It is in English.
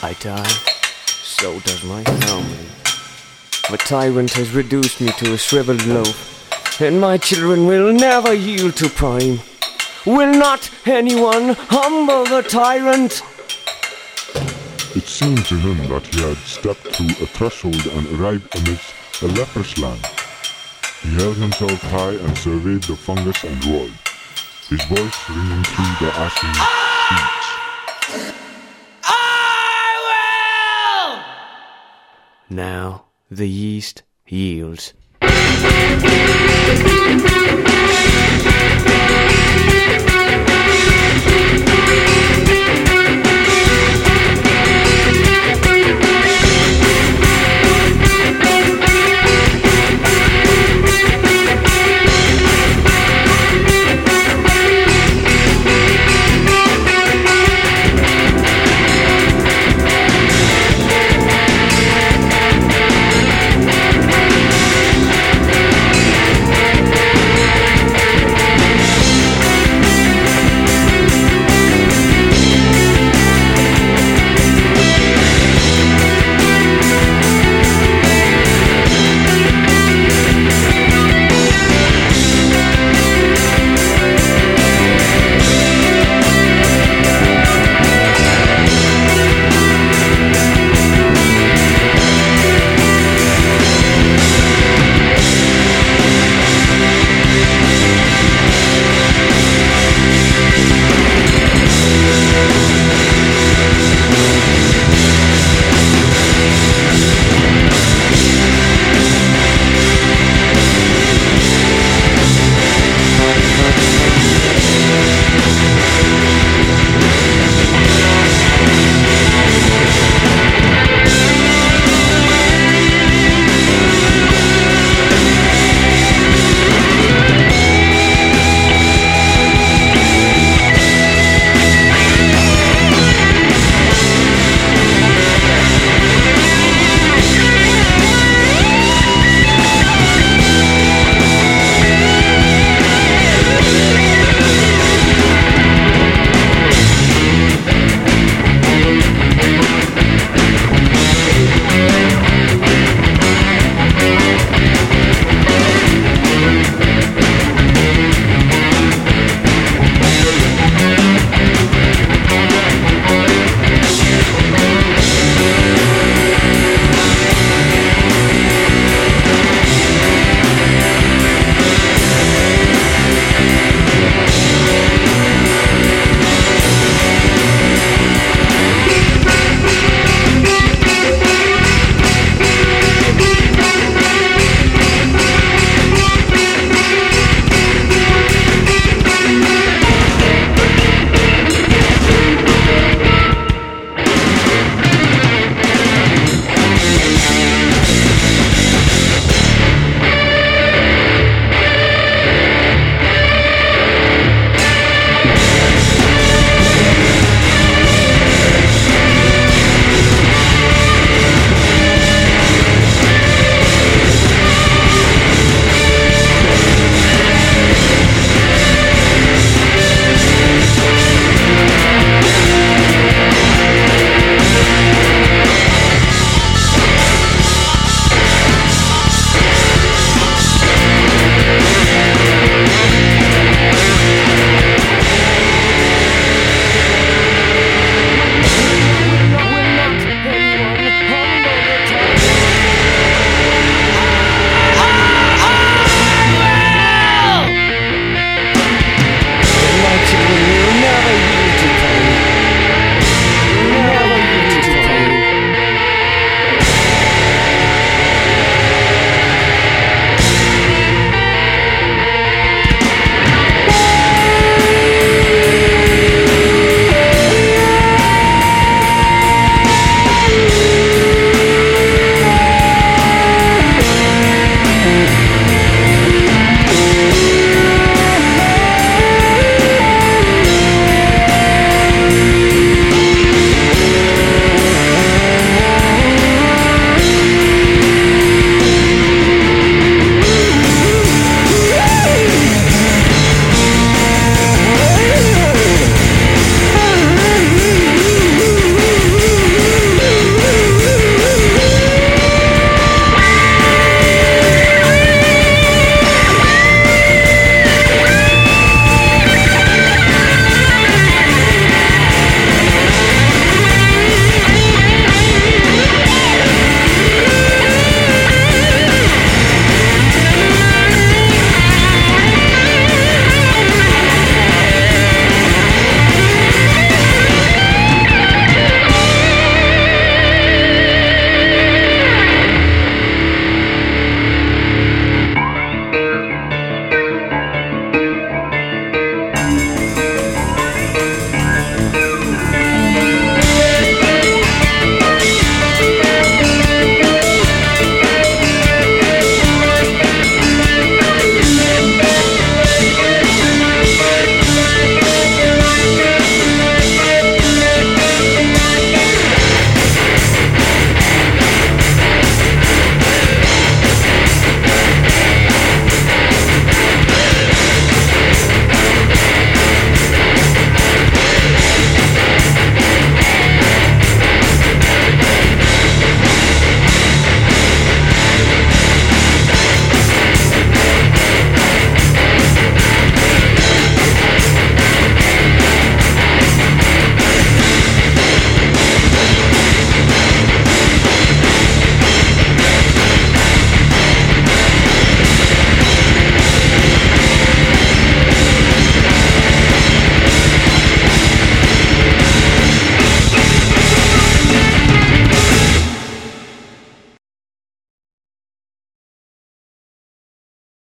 I die, so does my family. The tyrant has reduced me to a shriveled loaf, and my children will never yield to prime. Will not anyone humble the tyrant? It seemed to him that he had stepped through a threshold and arrived amidst a leper's land. He held himself high and surveyed the fungus and roared, his voice ringing through the ashen streets. Now the yeast yields.